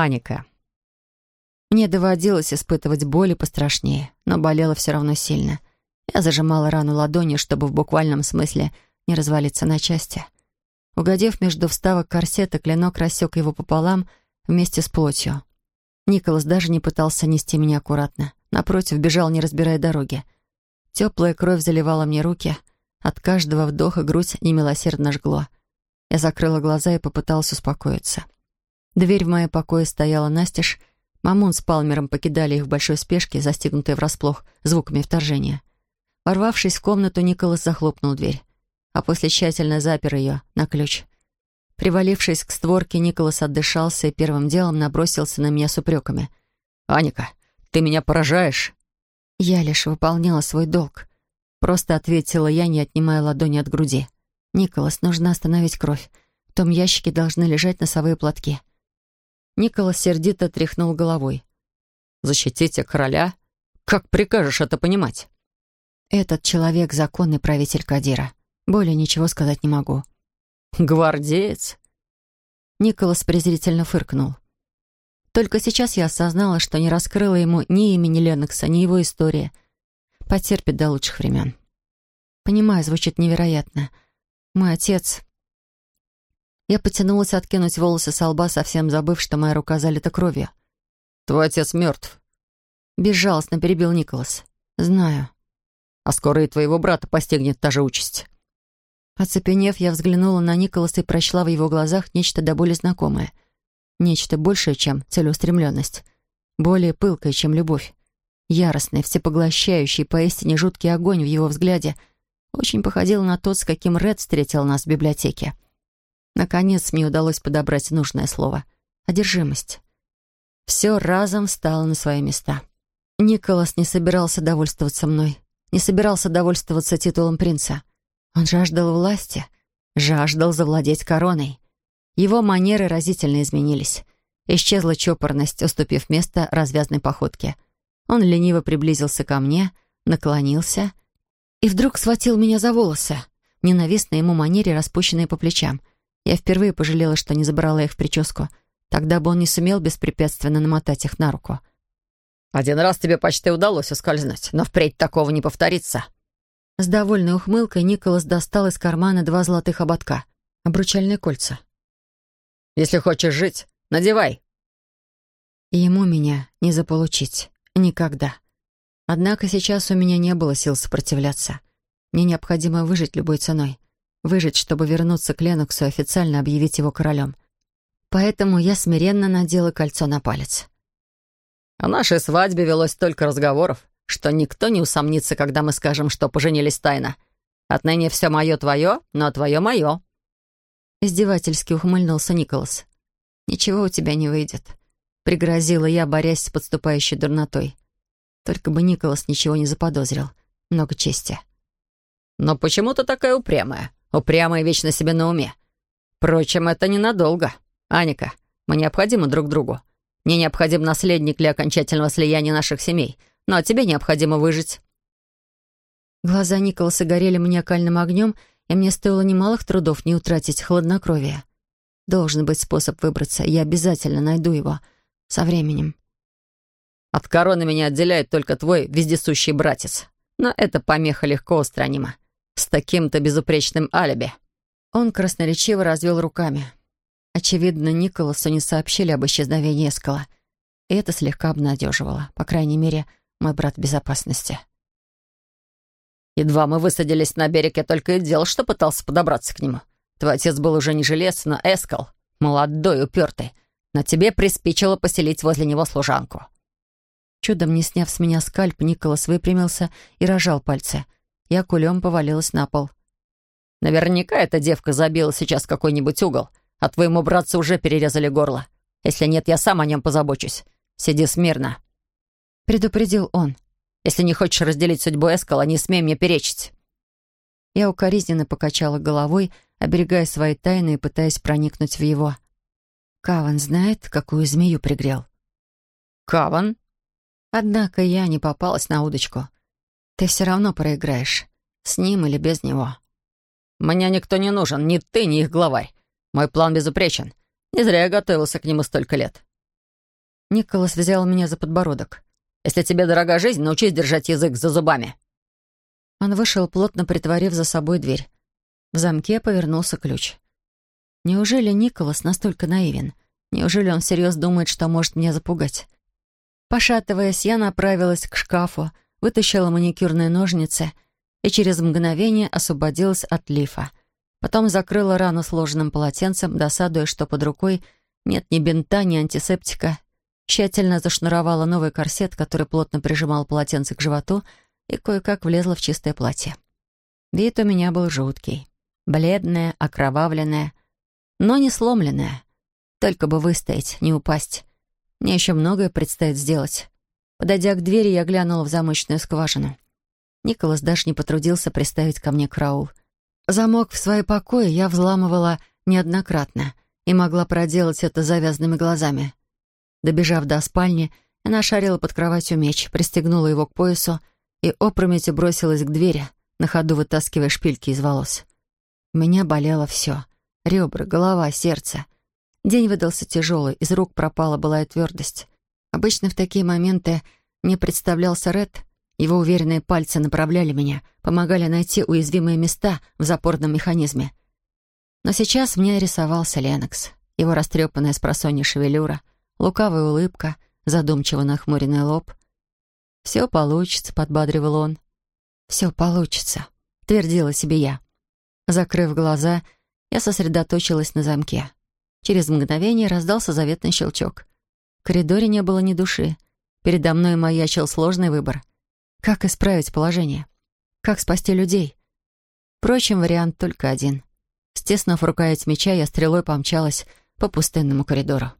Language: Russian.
Аника. Мне доводилось испытывать боли пострашнее, но болело все равно сильно. Я зажимала рану ладонью, чтобы в буквальном смысле не развалиться на части. Угодев между вставок корсета, клинок рассек его пополам вместе с плотью. Николас даже не пытался нести меня аккуратно. Напротив, бежал, не разбирая дороги. Теплая кровь заливала мне руки. От каждого вдоха грудь немилосердно жгло. Я закрыла глаза и попыталась успокоиться. Дверь в мое покое стояла настежь. Мамун с Палмером покидали их в большой спешке, застигнутые врасплох звуками вторжения. Ворвавшись в комнату, Николас захлопнул дверь, а после тщательно запер ее на ключ. Привалившись к створке, Николас отдышался и первым делом набросился на меня с упреками. «Аника, ты меня поражаешь!» Я лишь выполняла свой долг. Просто ответила я, не отнимая ладони от груди. «Николас, нужно остановить кровь. В том ящике должны лежать носовые платки». Николас сердито тряхнул головой. «Защитите короля? Как прикажешь это понимать?» «Этот человек — законный правитель Кадира. Более ничего сказать не могу». «Гвардеец?» Николас презрительно фыркнул. Только сейчас я осознала, что не раскрыла ему ни имени Ленокса, ни его истории. Потерпит до лучших времен. Понимаю, звучит невероятно. Мой отец... Я потянулась откинуть волосы со лба, совсем забыв, что моя рука залита кровью. «Твой отец мертв». Безжалостно перебил Николас. «Знаю». «А скоро и твоего брата постигнет та же участь». Оцепенев, я взглянула на Николаса и прочла в его глазах нечто до боли знакомое. Нечто большее, чем целеустремленность. Более пылкое, чем любовь. Яростный, всепоглощающий, поистине жуткий огонь в его взгляде очень походил на тот, с каким Ред встретил нас в библиотеке. Наконец мне удалось подобрать нужное слово. Одержимость. Все разом стало на свои места. Николас не собирался довольствоваться мной. Не собирался довольствоваться титулом принца. Он жаждал власти. Жаждал завладеть короной. Его манеры разительно изменились. Исчезла чопорность, уступив место развязной походке. Он лениво приблизился ко мне, наклонился и вдруг схватил меня за волосы, ненавистной ему манере, распущенные по плечам. Я впервые пожалела, что не забрала их в прическу. Тогда бы он не сумел беспрепятственно намотать их на руку. «Один раз тебе почти удалось ускользнуть, но впредь такого не повторится». С довольной ухмылкой Николас достал из кармана два золотых ободка, обручальные кольца. Если хочешь жить, надевай». И ему меня не заполучить. Никогда. Однако сейчас у меня не было сил сопротивляться. Мне необходимо выжить любой ценой. Выжить, чтобы вернуться к Леноксу и официально объявить его королем. Поэтому я смиренно надела кольцо на палец. О нашей свадьбе велось столько разговоров, что никто не усомнится, когда мы скажем, что поженились тайно. Отныне все мое твое, но твое мое. Издевательски ухмыльнулся Николас. «Ничего у тебя не выйдет», — пригрозила я, борясь с подступающей дурнотой. Только бы Николас ничего не заподозрил. Много чести. «Но почему ты такая упрямая? Упрямая вечно себе на уме. Впрочем, это ненадолго. Аника, мы необходимы друг другу. Мне необходим наследник для окончательного слияния наших семей, но тебе необходимо выжить». Глаза Николаса горели маниакальным огнем, и мне стоило немалых трудов не утратить хладнокровие. Должен быть способ выбраться, я обязательно найду его. Со временем. От короны меня отделяет только твой вездесущий братец. Но эта помеха легко устранима. С таким-то безупречным алиби. Он красноречиво развел руками. Очевидно, Николасу не сообщили об исчезновении Эскала. И это слегка обнадеживало. По крайней мере, мой брат в безопасности. Едва мы высадились на берег, я только и делал, что пытался подобраться к нему. Твой отец был уже не желез, но эскал, молодой, упертый. Но тебе приспичило поселить возле него служанку». Чудом не сняв с меня скальп, Николас выпрямился и рожал пальцы. Я кулем повалилась на пол. «Наверняка эта девка забила сейчас какой-нибудь угол, а твоему братцу уже перерезали горло. Если нет, я сам о нем позабочусь. Сиди смирно». Предупредил он. Если не хочешь разделить судьбу Эскала, не смей мне перечить». Я укоризненно покачала головой, оберегая свои тайны и пытаясь проникнуть в его. Каван знает, какую змею пригрел. «Каван?» Однако я не попалась на удочку. Ты все равно проиграешь. С ним или без него. Мне никто не нужен, ни ты, ни их главарь. Мой план безупречен. Не зря я готовился к нему столько лет. Николас взял меня за подбородок. «Если тебе дорога жизнь, научись держать язык за зубами». Он вышел, плотно притворив за собой дверь. В замке повернулся ключ. Неужели Николас настолько наивен? Неужели он всерьез думает, что может меня запугать? Пошатываясь, я направилась к шкафу, вытащила маникюрные ножницы и через мгновение освободилась от лифа. Потом закрыла рану сложенным полотенцем, досадуя, что под рукой нет ни бинта, ни антисептика. Тщательно зашнуровала новый корсет, который плотно прижимал полотенце к животу, и кое-как влезла в чистое платье. Вид у меня был жуткий. Бледная, окровавленная, но не сломленная. Только бы выстоять, не упасть. Мне еще многое предстоит сделать. Подойдя к двери, я глянула в замочную скважину. Николас даже не потрудился приставить ко мне краул. Замок в свои покои я взламывала неоднократно и могла проделать это завязанными глазами. Добежав до спальни, я нашарила под кроватью меч, пристегнула его к поясу и опрометью бросилась к двери, на ходу вытаскивая шпильки из волос. У меня болело все — ребра, голова, сердце. День выдался тяжелый, из рук пропала былая твердость. Обычно в такие моменты мне представлялся Ред. Его уверенные пальцы направляли меня, помогали найти уязвимые места в запорном механизме. Но сейчас мне рисовался Ленокс. Его растрепанная с просонья шевелюра, лукавая улыбка, задумчиво нахмуренный лоб. «Все получится», — подбадривал он. «Все получится», — твердила себе я. Закрыв глаза, я сосредоточилась на замке. Через мгновение раздался заветный щелчок. В коридоре не было ни души. Передо мной маячил сложный выбор. Как исправить положение? Как спасти людей? Впрочем, вариант только один. Стеснув рукоять меча, я стрелой помчалась по пустынному коридору.